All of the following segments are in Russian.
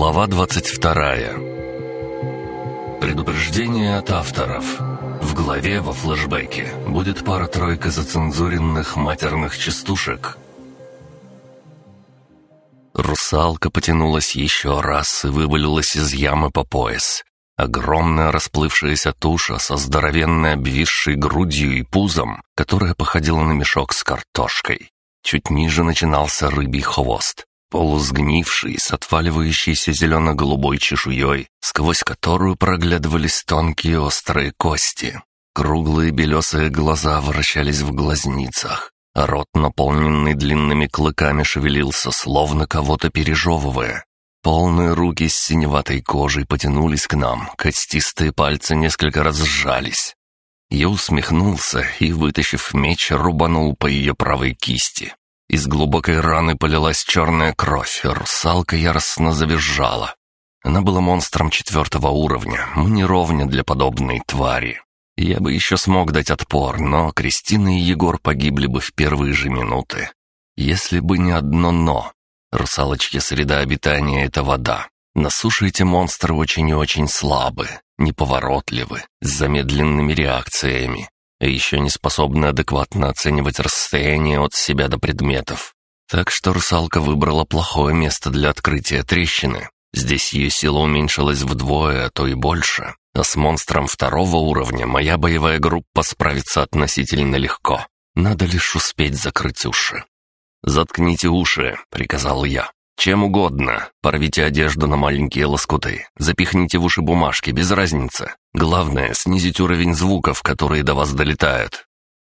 Глава 22 Предупреждение от авторов. В главе во флэшбэке будет пара-тройка зацензуренных матерных частушек. Русалка потянулась еще раз и вывалилась из ямы по пояс. Огромная расплывшаяся туша со здоровенной обвисшей грудью и пузом, которая походила на мешок с картошкой. Чуть ниже начинался рыбий хвост полусгнивший, с отваливающейся зелено-голубой чешуей, сквозь которую проглядывались тонкие острые кости. Круглые белесые глаза вращались в глазницах, а рот, наполненный длинными клыками, шевелился, словно кого-то пережевывая. Полные руки с синеватой кожей потянулись к нам, костистые пальцы несколько раз сжались. Я усмехнулся и, вытащив меч, рубанул по ее правой кисти. Из глубокой раны полилась черная кровь, русалка яростно завизжала. Она была монстром четвертого уровня, мне ровня для подобной твари. Я бы еще смог дать отпор, но Кристина и Егор погибли бы в первые же минуты. Если бы не одно «но». Русалочья среда обитания — это вода. На суше эти монстры очень и очень слабы, неповоротливы, с замедленными реакциями еще не способны адекватно оценивать расстояние от себя до предметов. Так что русалка выбрала плохое место для открытия трещины. Здесь ее сила уменьшилась вдвое, а то и больше. А с монстром второго уровня моя боевая группа справится относительно легко. Надо лишь успеть закрыть уши. «Заткните уши», — приказал я. «Чем угодно. Порвите одежду на маленькие лоскуты. Запихните в уши бумажки, без разницы. Главное — снизить уровень звуков, которые до вас долетают».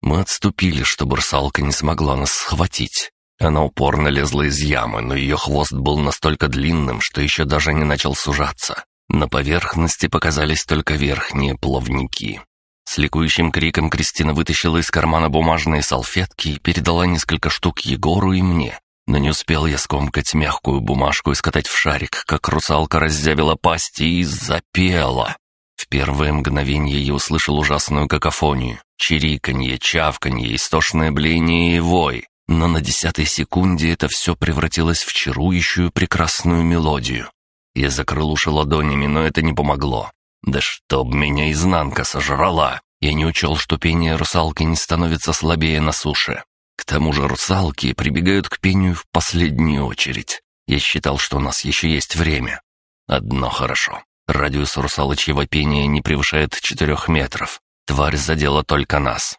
Мы отступили, чтобы русалка не смогла нас схватить. Она упорно лезла из ямы, но ее хвост был настолько длинным, что еще даже не начал сужаться. На поверхности показались только верхние плавники. С ликующим криком Кристина вытащила из кармана бумажные салфетки и передала несколько штук Егору и мне. Но не успел я скомкать мягкую бумажку и скатать в шарик, как русалка раззявила пасть и запела. В первое мгновение я услышал ужасную какофонию. Чириканье, чавканье, истошное бление и вой. Но на десятой секунде это все превратилось в чарующую прекрасную мелодию. Я закрыл уши ладонями, но это не помогло. Да чтоб меня изнанка сожрала! Я не учел, что пение русалки не становится слабее на суше. К тому же русалки прибегают к пению в последнюю очередь. Я считал, что у нас еще есть время. Одно хорошо. Радиус русалочьего пения не превышает четырех метров. Тварь задела только нас.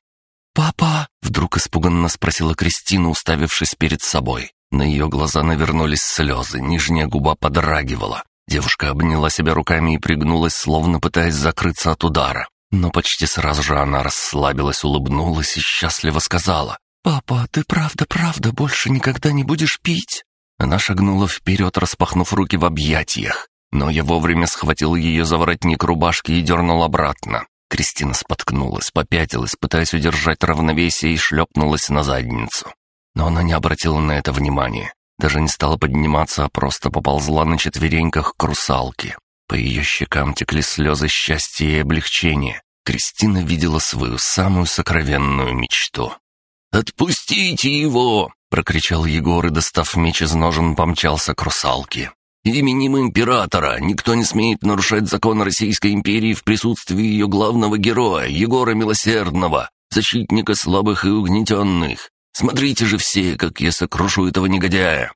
«Папа!» — вдруг испуганно спросила Кристина, уставившись перед собой. На ее глаза навернулись слезы, нижняя губа подрагивала. Девушка обняла себя руками и пригнулась, словно пытаясь закрыться от удара. Но почти сразу же она расслабилась, улыбнулась и счастливо сказала. «Папа, ты правда-правда больше никогда не будешь пить?» Она шагнула вперед, распахнув руки в объятиях. Но я вовремя схватил ее за воротник рубашки и дернул обратно. Кристина споткнулась, попятилась, пытаясь удержать равновесие и шлепнулась на задницу. Но она не обратила на это внимания. Даже не стала подниматься, а просто поползла на четвереньках к русалке. По ее щекам текли слезы счастья и облегчения. Кристина видела свою самую сокровенную мечту. «Отпустите его!» — прокричал Егор и, достав меч из ножен, помчался к русалке. «Именем императора никто не смеет нарушать закон Российской империи в присутствии ее главного героя, Егора Милосердного, защитника слабых и угнетенных. Смотрите же все, как я сокрушу этого негодяя!»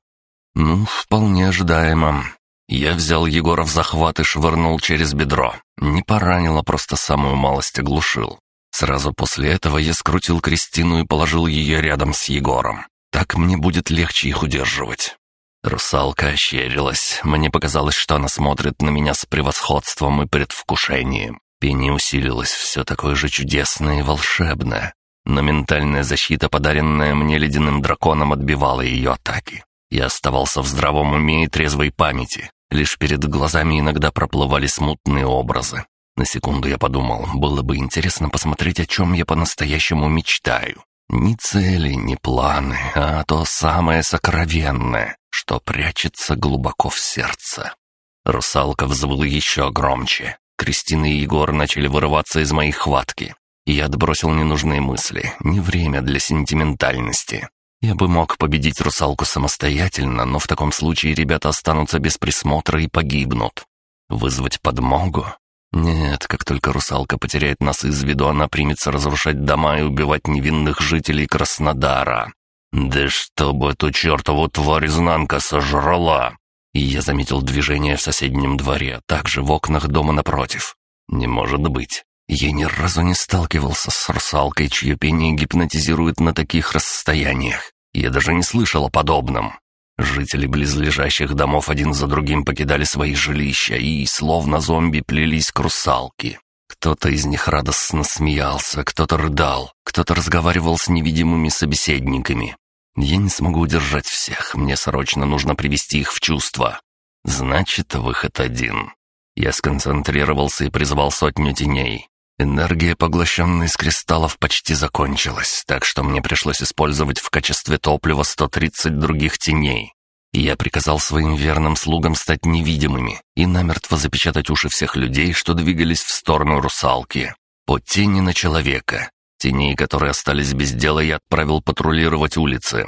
«Ну, вполне ожидаемо. Я взял Егора в захват и швырнул через бедро. Не поранил, а просто самую малость оглушил. Сразу после этого я скрутил Кристину и положил ее рядом с Егором. Так мне будет легче их удерживать. Русалка ощерилась. Мне показалось, что она смотрит на меня с превосходством и предвкушением. Пение усилилось, все такое же чудесное и волшебное. Но ментальная защита, подаренная мне ледяным драконом, отбивала ее атаки. Я оставался в здравом уме и трезвой памяти. Лишь перед глазами иногда проплывали смутные образы. На секунду я подумал, было бы интересно посмотреть, о чем я по-настоящему мечтаю. Ни цели, ни планы, а то самое сокровенное, что прячется глубоко в сердце. Русалка взвыла еще громче. Кристина и Егор начали вырываться из моей хватки. И я отбросил ненужные мысли. Не время для сентиментальности. Я бы мог победить русалку самостоятельно, но в таком случае ребята останутся без присмотра и погибнут. Вызвать подмогу? Нет, как только русалка потеряет нас из виду, она примется разрушать дома и убивать невинных жителей Краснодара. Да чтобы эту чертову тварь изнанка сожрала! И я заметил движение в соседнем дворе, также в окнах дома напротив. Не может быть. Я ни разу не сталкивался с русалкой, чье пение гипнотизирует на таких расстояниях. Я даже не слышал о подобном. Жители близлежащих домов один за другим покидали свои жилища и, словно зомби, плелись к русалке. Кто-то из них радостно смеялся, кто-то рыдал, кто-то разговаривал с невидимыми собеседниками. Я не смогу удержать всех, мне срочно нужно привести их в чувство. Значит, выход один. Я сконцентрировался и призвал сотню теней. Энергия, поглощенная из кристаллов, почти закончилась, так что мне пришлось использовать в качестве топлива 130 других теней. Я приказал своим верным слугам стать невидимыми и намертво запечатать уши всех людей, что двигались в сторону русалки. По тени на человека. Теней, которые остались без дела, я отправил патрулировать улицы.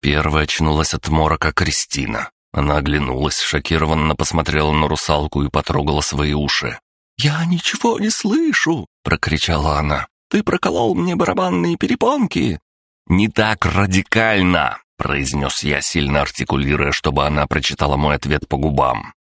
Первая очнулась от морока Кристина. Она оглянулась, шокированно посмотрела на русалку и потрогала свои уши. «Я ничего не слышу!» — прокричала она. «Ты проколол мне барабанные перепонки!» «Не так радикально!» — произнес я, сильно артикулируя, чтобы она прочитала мой ответ по губам.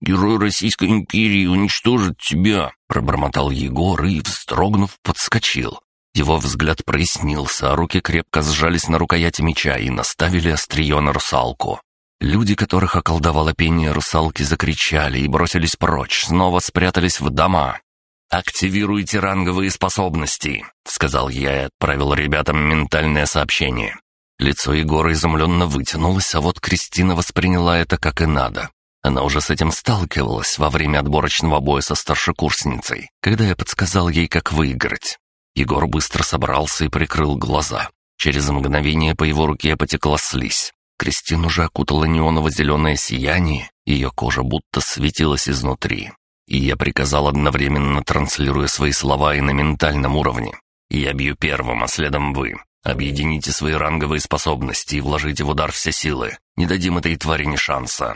«Герой Российской империи уничтожит тебя!» — пробормотал Егор и, вздрогнув, подскочил. Его взгляд прояснился, а руки крепко сжались на рукояти меча и наставили острие на русалку. Люди, которых околдовало пение русалки, закричали и бросились прочь, снова спрятались в дома. «Активируйте ранговые способности», — сказал я и отправил ребятам ментальное сообщение. Лицо Егора изумленно вытянулось, а вот Кристина восприняла это как и надо. Она уже с этим сталкивалась во время отборочного боя со старшекурсницей, когда я подсказал ей, как выиграть. Егор быстро собрался и прикрыл глаза. Через мгновение по его руке потекла слизь. Кристину же окутало неоново-зеленое сияние, ее кожа будто светилась изнутри. И я приказал одновременно, транслируя свои слова и на ментальном уровне. «Я бью первым, а следом вы. Объедините свои ранговые способности и вложите в удар все силы. Не дадим этой твари ни шанса».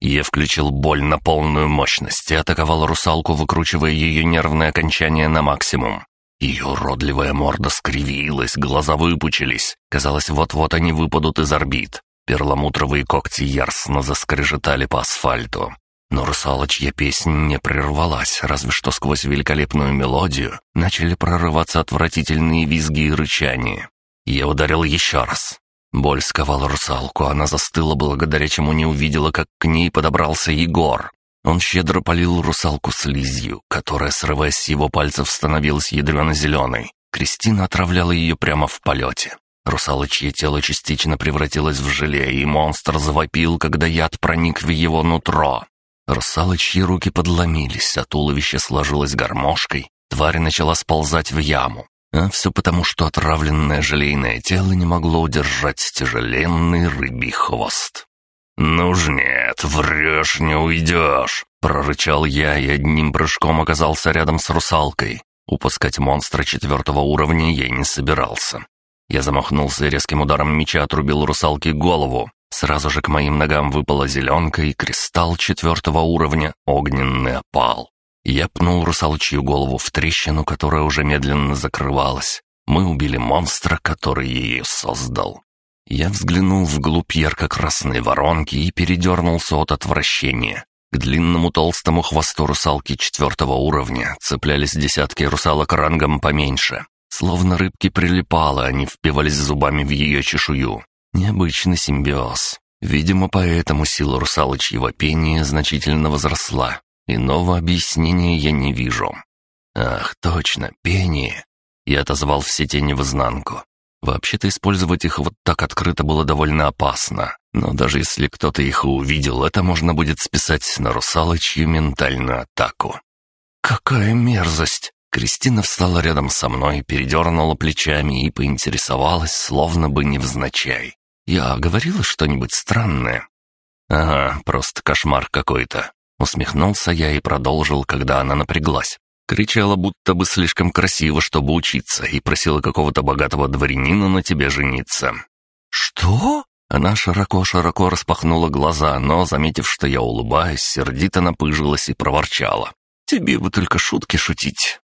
Я включил боль на полную мощность и атаковал русалку, выкручивая ее нервное окончание на максимум. Ее уродливая морда скривилась, глаза выпучились. Казалось, вот-вот они выпадут из орбит. Перламутровые когти яростно заскрежетали по асфальту. Но русалочья песня не прервалась, разве что сквозь великолепную мелодию начали прорываться отвратительные визги и рычания. Я ударил еще раз. Боль сковала русалку, она застыла, благодаря чему не увидела, как к ней подобрался Егор. Он щедро полил русалку слизью, которая, срываясь с его пальцев, становилась ядрено-зеленой. Кристина отравляла ее прямо в полете. Русалочье тело частично превратилось в желе, и монстр завопил, когда яд проник в его нутро. Русалочьи руки подломились, а туловище сложилось гармошкой. Тварь начала сползать в яму. А все потому, что отравленное желейное тело не могло удержать тяжеленный рыбий хвост. «Ну ж нет, врешь, не уйдешь!» — прорычал я и одним прыжком оказался рядом с русалкой. Упускать монстра четвертого уровня я не собирался. Я замахнулся и резким ударом меча отрубил русалке голову. Сразу же к моим ногам выпала зеленка и кристалл четвертого уровня — огненный опал. Я пнул русалочью голову в трещину, которая уже медленно закрывалась. Мы убили монстра, который ее создал. Я взглянул вглубь ярко-красной воронки и передернулся от отвращения. К длинному толстому хвосту русалки четвертого уровня цеплялись десятки русалок рангом поменьше. Словно рыбки прилипала, они впивались зубами в ее чешую. Необычный симбиоз. Видимо, поэтому сила русалочьего пения значительно возросла. Иного объяснения я не вижу. Ах, точно, пение. Я отозвал все тени в изнанку. Вообще-то использовать их вот так открыто было довольно опасно. Но даже если кто-то их увидел, это можно будет списать на русалочью ментальную атаку. «Какая мерзость!» Кристина встала рядом со мной, передернула плечами и поинтересовалась, словно бы невзначай. «Я говорила что-нибудь странное?» «Ага, просто кошмар какой-то». Усмехнулся я и продолжил, когда она напряглась. Кричала, будто бы слишком красиво, чтобы учиться, и просила какого-то богатого дворянина на тебе жениться. «Что?» Она широко-широко распахнула глаза, но, заметив, что я улыбаюсь, сердито напыжилась и проворчала. «Тебе бы только шутки шутить».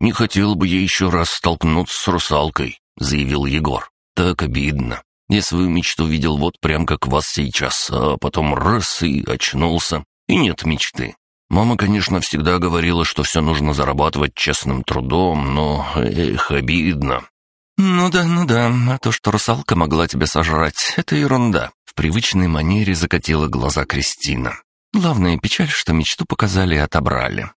«Не хотел бы я еще раз столкнуться с русалкой», — заявил Егор. «Так обидно. Я свою мечту видел вот прям как вас сейчас, а потом раз и очнулся, и нет мечты. Мама, конечно, всегда говорила, что все нужно зарабатывать честным трудом, но, эх, обидно. «Ну да, ну да, а то, что русалка могла тебя сожрать, это ерунда». В привычной манере закатила глаза Кристина. Главная печаль, что мечту показали и отобрали.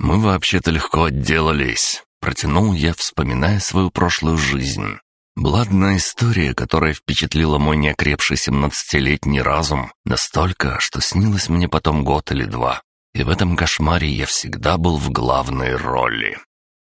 «Мы вообще-то легко отделались», — протянул я, вспоминая свою прошлую жизнь. Была история, которая впечатлила мой неокрепший семнадцатилетний разум настолько, что снилось мне потом год или два. И в этом кошмаре я всегда был в главной роли.